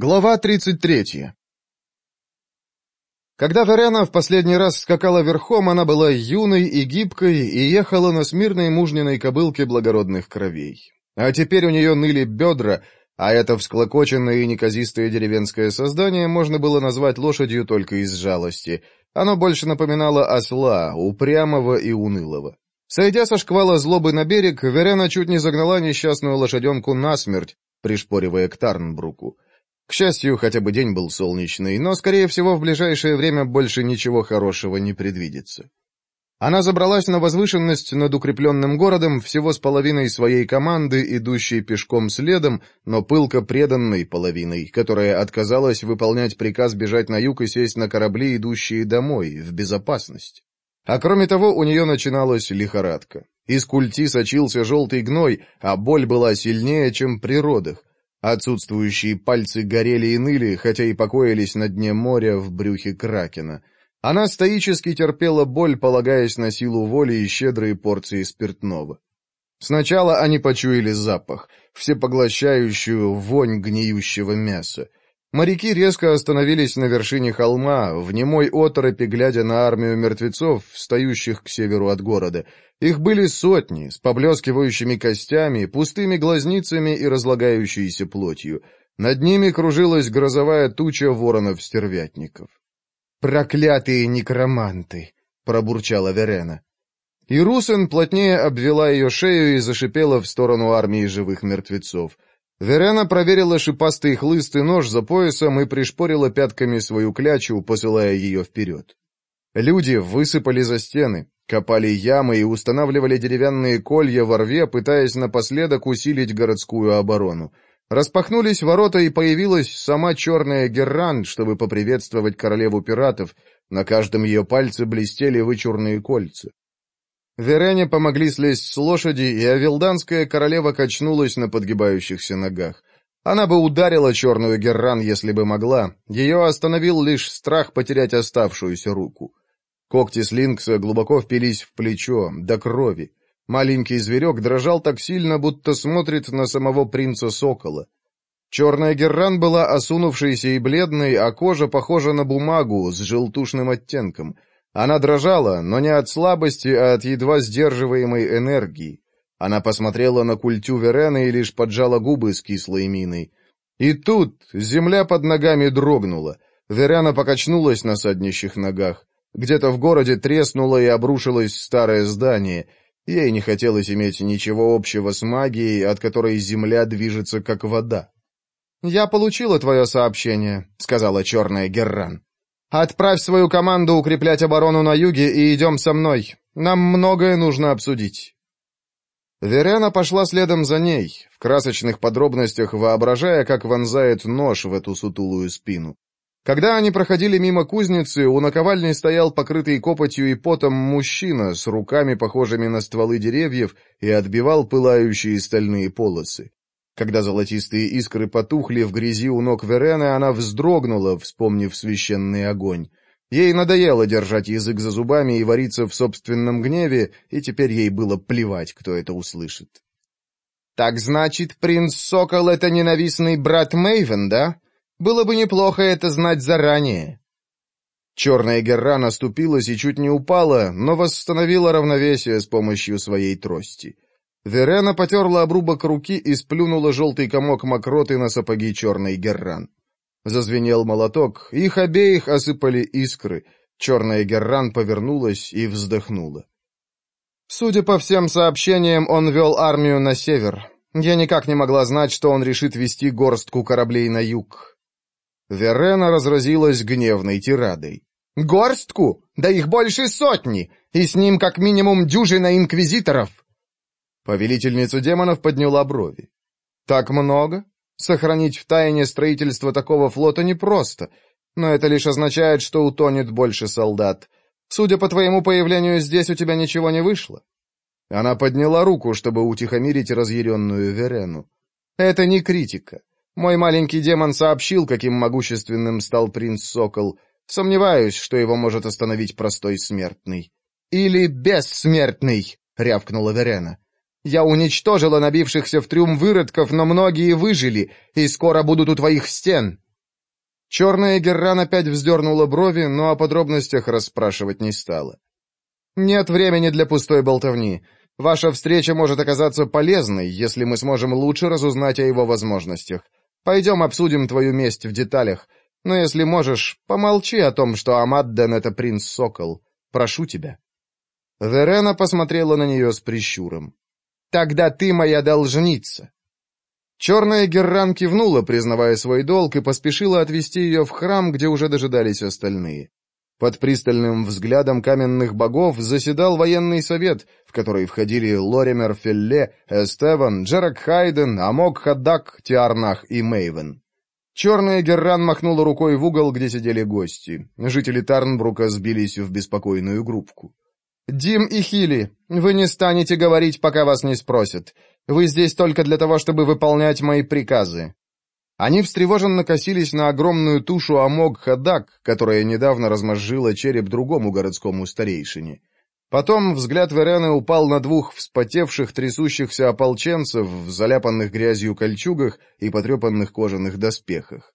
Глава 33 Когда Верена в последний раз скакала верхом, она была юной и гибкой и ехала на смирной мужниной кобылке благородных кровей. А теперь у нее ныли бедра, а это всклокоченное и неказистое деревенское создание можно было назвать лошадью только из жалости. Оно больше напоминало осла, упрямого и унылого. Сойдя со шквала злобы на берег, Верена чуть не загнала несчастную лошаденку насмерть, пришпоривая к Тарнбруку. К счастью, хотя бы день был солнечный, но, скорее всего, в ближайшее время больше ничего хорошего не предвидится. Она забралась на возвышенность над укрепленным городом всего с половиной своей команды, идущей пешком следом, но пылко преданной половиной, которая отказалась выполнять приказ бежать на юг и сесть на корабли, идущие домой, в безопасность. А кроме того, у нее начиналась лихорадка. Из культи сочился желтый гной, а боль была сильнее, чем при родах, Отсутствующие пальцы горели и ныли, хотя и покоились на дне моря в брюхе кракена. Она стоически терпела боль, полагаясь на силу воли и щедрые порции спиртного. Сначала они почуяли запах, всепоглощающую вонь гниющего мяса. Моряки резко остановились на вершине холма, в немой оторопи глядя на армию мертвецов, стоящих к северу от города. Их были сотни, с поблескивающими костями, пустыми глазницами и разлагающейся плотью. Над ними кружилась грозовая туча воронов-стервятников. «Проклятые некроманты!» — пробурчала Верена. И Русен плотнее обвела ее шею и зашипела в сторону армии живых мертвецов — Верена проверила шипастый хлыстый нож за поясом и пришпорила пятками свою клячу, посылая ее вперед. Люди высыпали за стены, копали ямы и устанавливали деревянные колья во рве, пытаясь напоследок усилить городскую оборону. Распахнулись ворота, и появилась сама черная Герран, чтобы поприветствовать королеву пиратов. На каждом ее пальце блестели вычурные кольца. Вереня помогли слезть с лошади, и Авилданская королева качнулась на подгибающихся ногах. Она бы ударила черную Герран, если бы могла. Ее остановил лишь страх потерять оставшуюся руку. Когти Слинкса глубоко впились в плечо, до крови. Маленький зверек дрожал так сильно, будто смотрит на самого принца-сокола. Черная Герран была осунувшейся и бледной, а кожа похожа на бумагу с желтушным оттенком — она дрожала, но не от слабости, а от едва сдерживаемой энергии. Она посмотрела на культю Верена и лишь поджала губы с кислой миной. И тут земля под ногами дрогнула. Верена покачнулась на саднищих ногах. Где-то в городе треснуло и обрушилось старое здание. Ей не хотелось иметь ничего общего с магией, от которой земля движется как вода. «Я получила твое сообщение», — сказала черная Герран. Отправь свою команду укреплять оборону на юге и идем со мной. Нам многое нужно обсудить». Верена пошла следом за ней, в красочных подробностях воображая, как вонзает нож в эту сутулую спину. Когда они проходили мимо кузницы, у наковальни стоял покрытый копотью и потом мужчина с руками, похожими на стволы деревьев, и отбивал пылающие стальные полосы. Когда золотистые искры потухли в грязи у ног Верены, она вздрогнула, вспомнив священный огонь. Ей надоело держать язык за зубами и вариться в собственном гневе, и теперь ей было плевать, кто это услышит. «Так значит, принц Сокол — это ненавистный брат Мэйвен, да? Было бы неплохо это знать заранее». Черная герра наступилась и чуть не упала, но восстановила равновесие с помощью своей трости. Верена потерла обрубок руки и сплюнула желтый комок мокроты на сапоги черный герран. Зазвенел молоток, их обеих осыпали искры. Черная герран повернулась и вздохнула. Судя по всем сообщениям, он вел армию на север. Я никак не могла знать, что он решит вести горстку кораблей на юг. Верена разразилась гневной тирадой. «Горстку? Да их больше сотни! И с ним как минимум дюжина инквизиторов!» Повелительница демонов подняла брови. «Так много? Сохранить в тайне строительство такого флота непросто, но это лишь означает, что утонет больше солдат. Судя по твоему появлению здесь, у тебя ничего не вышло». Она подняла руку, чтобы утихомирить разъяренную Верену. «Это не критика. Мой маленький демон сообщил, каким могущественным стал принц Сокол. Сомневаюсь, что его может остановить простой смертный». «Или бессмертный!» — рявкнула Верена. Я уничтожила набившихся в трюм выродков, но многие выжили, и скоро будут у твоих стен». Черная Герран опять вздернула брови, но о подробностях расспрашивать не стала. «Нет времени для пустой болтовни. Ваша встреча может оказаться полезной, если мы сможем лучше разузнать о его возможностях. Пойдем обсудим твою месть в деталях. Но если можешь, помолчи о том, что Амадден — это принц-сокол. Прошу тебя». Верена посмотрела на нее с прищуром. Тогда ты моя должница». Черная Герран кивнула, признавая свой долг, и поспешила отвести ее в храм, где уже дожидались остальные. Под пристальным взглядом каменных богов заседал военный совет, в который входили Лоример Фелле, Эстеван, Джерак Хайден, Амок Хадак, Тиарнах и Мейвен. Черная Герран махнула рукой в угол, где сидели гости. Жители Тарнбрука сбились в беспокойную группку. «Дим и Хили, вы не станете говорить, пока вас не спросят. Вы здесь только для того, чтобы выполнять мои приказы». Они встревоженно косились на огромную тушу Амог-Хадак, которая недавно размозжила череп другому городскому старейшине. Потом взгляд Верена упал на двух вспотевших, трясущихся ополченцев в заляпанных грязью кольчугах и потрепанных кожаных доспехах.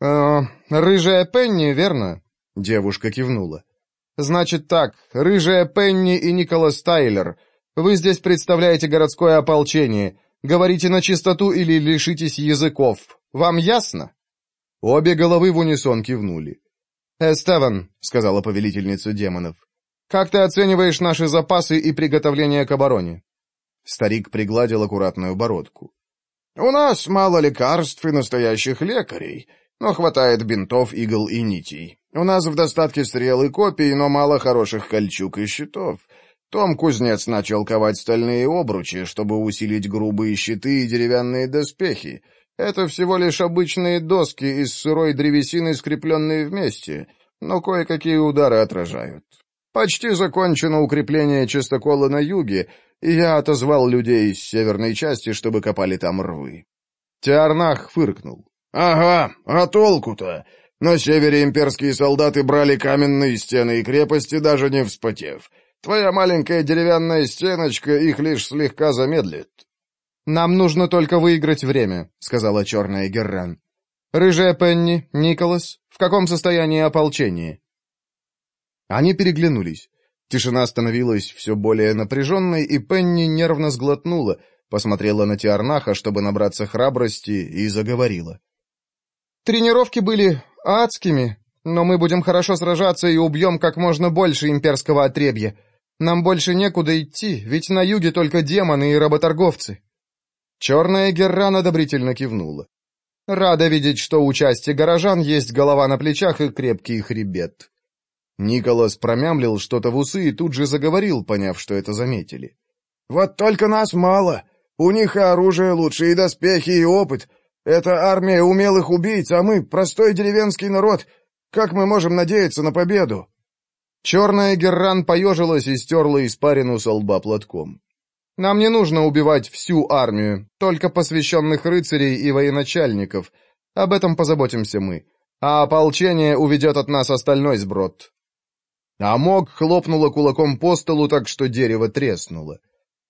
«Э, «Рыжая Пенни, верно?» — девушка кивнула. «Значит так, рыжая Пенни и Николас Тайлер. Вы здесь представляете городское ополчение. Говорите на чистоту или лишитесь языков. Вам ясно?» Обе головы в унисон кивнули. «Эстеван», — сказала повелительница демонов, — «как ты оцениваешь наши запасы и приготовление к обороне?» Старик пригладил аккуратную бородку. «У нас мало лекарств и настоящих лекарей но хватает бинтов, игл и нитей. У нас в достатке стрел и копий, но мало хороших кольчуг и щитов. Том Кузнец начал ковать стальные обручи, чтобы усилить грубые щиты и деревянные доспехи. Это всего лишь обычные доски из сырой древесины, скрепленные вместе, но кое-какие удары отражают. Почти закончено укрепление частокола на юге, и я отозвал людей из северной части, чтобы копали там рвы. Тиарнах фыркнул. «Ага, а толку-то? На севере имперские солдаты брали каменные стены и крепости, даже не вспотев. Твоя маленькая деревянная стеночка их лишь слегка замедлит». «Нам нужно только выиграть время», — сказала черная Герран. «Рыжая Пенни, Николас, в каком состоянии ополчение?» Они переглянулись. Тишина становилась все более напряженной, и Пенни нервно сглотнула, посмотрела на Тиарнаха, чтобы набраться храбрости, и заговорила. — Тренировки были адскими, но мы будем хорошо сражаться и убьем как можно больше имперского отребья. Нам больше некуда идти, ведь на юге только демоны и работорговцы». Черная Герран одобрительно кивнула. «Рада видеть, что у части горожан есть голова на плечах и крепкий хребет». Николас промямлил что-то в усы и тут же заговорил, поняв, что это заметили. «Вот только нас мало. У них и оружие лучше, и доспехи, и опыт. Эта армия умелых убийц, а мы — простой деревенский народ. Как мы можем надеяться на победу?» Черная Герран поежилась и стерла испарину со лба платком. «Нам не нужно убивать всю армию, только посвященных рыцарей и военачальников. Об этом позаботимся мы. А ополчение уведет от нас остальной сброд». Амок хлопнула кулаком по столу так, что дерево треснуло.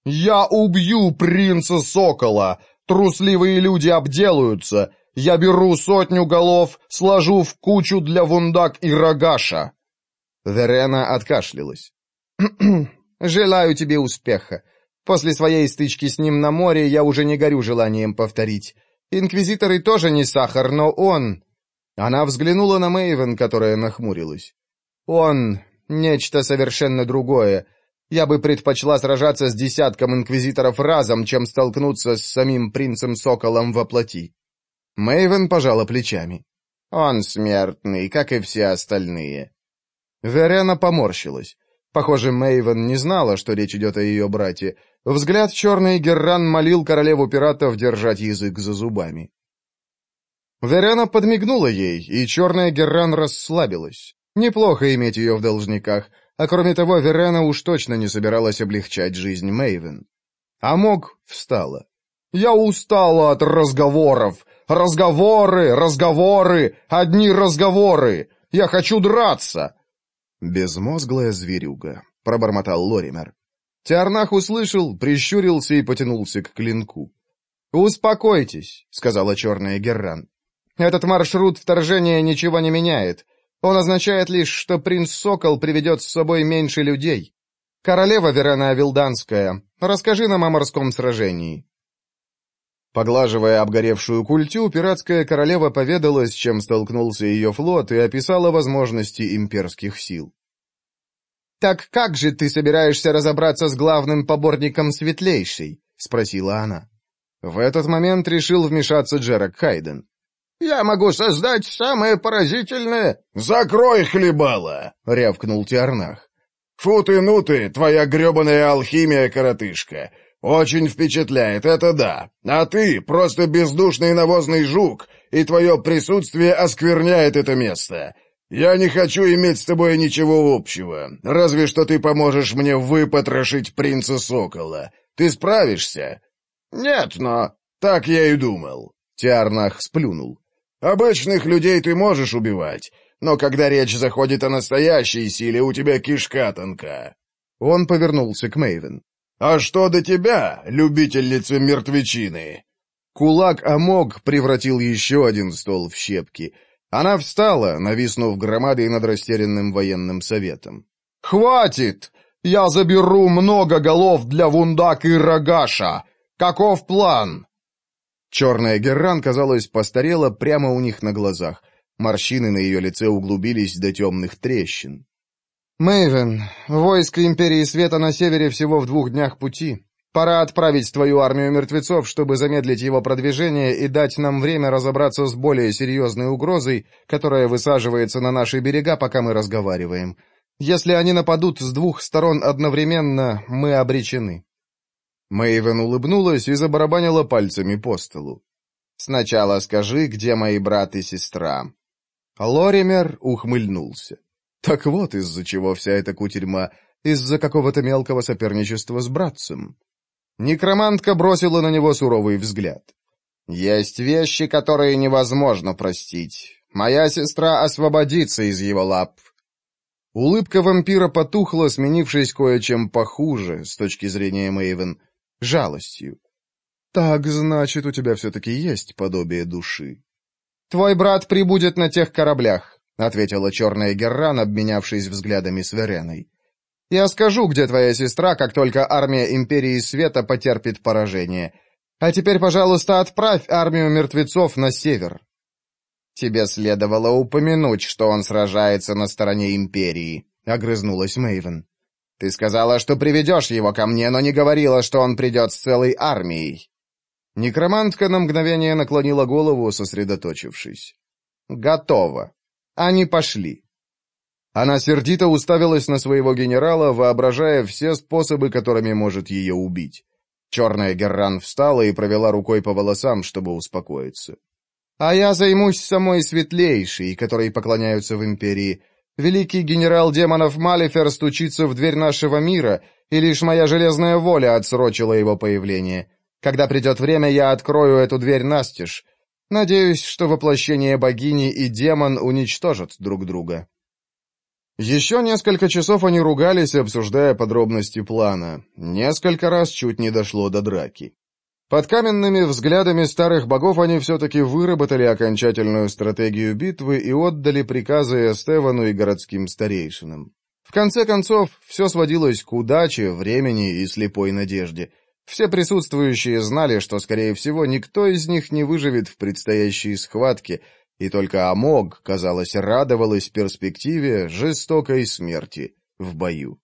«Я убью принца Сокола! Трусливые люди обделаются. Я беру сотню голов, сложу в кучу для вундак и рогаша». Верена откашлялась. «Желаю тебе успеха. После своей стычки с ним на море я уже не горю желанием повторить. Инквизиторы тоже не сахар, но он...» Она взглянула на Мэйвен, которая нахмурилась. «Он... нечто совершенно другое. Я бы предпочла сражаться с десятком инквизиторов разом, чем столкнуться с самим принцем-соколом во плоти. Мэйвен пожала плечами. Он смертный, как и все остальные. Верена поморщилась. Похоже, Мэйвен не знала, что речь идет о ее брате. Взгляд черный Герран молил королеву пиратов держать язык за зубами. Верена подмигнула ей, и черная Герран расслабилась. Неплохо иметь ее в должниках — а кроме того, Верена уж точно не собиралась облегчать жизнь Мэйвен. А Мог встала. «Я устала от разговоров! Разговоры, разговоры, одни разговоры! Я хочу драться!» «Безмозглая зверюга», — пробормотал Лоример. Тиарнах услышал, прищурился и потянулся к клинку. «Успокойтесь», — сказала черная Герран. «Этот маршрут вторжения ничего не меняет. Он означает лишь, что принц Сокол приведет с собой меньше людей. Королева Верена Вилданская, расскажи нам о морском сражении». Поглаживая обгоревшую культю, пиратская королева поведала, с чем столкнулся ее флот, и описала возможности имперских сил. «Так как же ты собираешься разобраться с главным поборником Светлейшей?» — спросила она. В этот момент решил вмешаться Джерак Хайден. «Я могу создать самое поразительное...» «Закрой хлебало!» — рявкнул Тиарнах. «Фу ты, ну ты, твоя гребаная алхимия, коротышка! Очень впечатляет, это да. А ты просто бездушный навозный жук, и твое присутствие оскверняет это место. Я не хочу иметь с тобой ничего общего, разве что ты поможешь мне выпотрошить принца Сокола. Ты справишься?» «Нет, но...» «Так я и думал». Тиарнах сплюнул. Обычных людей ты можешь убивать, но когда речь заходит о настоящей силе, у тебя кишка тонка». Он повернулся к Мэйвен. «А что до тебя, любительница мертвечины?» Кулак Амог превратил еще один стол в щепки. Она встала, нависнув громадой над растерянным военным советом. «Хватит! Я заберу много голов для вундак и рогаша! Каков план?» Черная Герран, казалось, постарела прямо у них на глазах. Морщины на ее лице углубились до темных трещин. «Мэйвен, войско Империи Света на севере всего в двух днях пути. Пора отправить твою армию мертвецов, чтобы замедлить его продвижение и дать нам время разобраться с более серьезной угрозой, которая высаживается на наши берега, пока мы разговариваем. Если они нападут с двух сторон одновременно, мы обречены». Мэйвен улыбнулась и забарабанила пальцами по столу. «Сначала скажи, где мои брат и сестра?» Лоример ухмыльнулся. «Так вот из-за чего вся эта кутерьма, из-за какого-то мелкого соперничества с братцем». Некромантка бросила на него суровый взгляд. «Есть вещи, которые невозможно простить. Моя сестра освободится из его лап». Улыбка вампира потухла, сменившись кое-чем похуже, с точки зрения Мэйвен — жалостью. «Так, значит, у тебя все-таки есть подобие души». «Твой брат прибудет на тех кораблях», — ответила черная Герран, обменявшись взглядами с Вереной. «Я скажу, где твоя сестра, как только армия Империи Света потерпит поражение. А теперь, пожалуйста, отправь армию мертвецов на север». «Тебе следовало упомянуть, что он сражается на стороне Империи», — огрызнулась Мэйвен. Ты сказала, что приведешь его ко мне, но не говорила, что он придет с целой армией». Некромантка на мгновение наклонила голову, сосредоточившись. «Готово. Они пошли». Она сердито уставилась на своего генерала, воображая все способы, которыми может ее убить. Черная Герран встала и провела рукой по волосам, чтобы успокоиться. «А я займусь самой светлейшей, которой поклоняются в Империи. Великий генерал демонов Мали стучится в дверь нашего мира, и лишь моя железная воля отсрочила его появление. Когда придет время, я открою эту дверь настежь. Надеюсь, что воплощение богини и демон уничтожат друг друга. Еще несколько часов они ругались, обсуждая подробности плана. Несколько раз чуть не дошло до драки. Под каменными взглядами старых богов они все-таки выработали окончательную стратегию битвы и отдали приказы Эстевану и городским старейшинам. В конце концов, все сводилось к удаче, времени и слепой надежде. Все присутствующие знали, что, скорее всего, никто из них не выживет в предстоящей схватке, и только Амог, казалось, радовалась перспективе жестокой смерти в бою.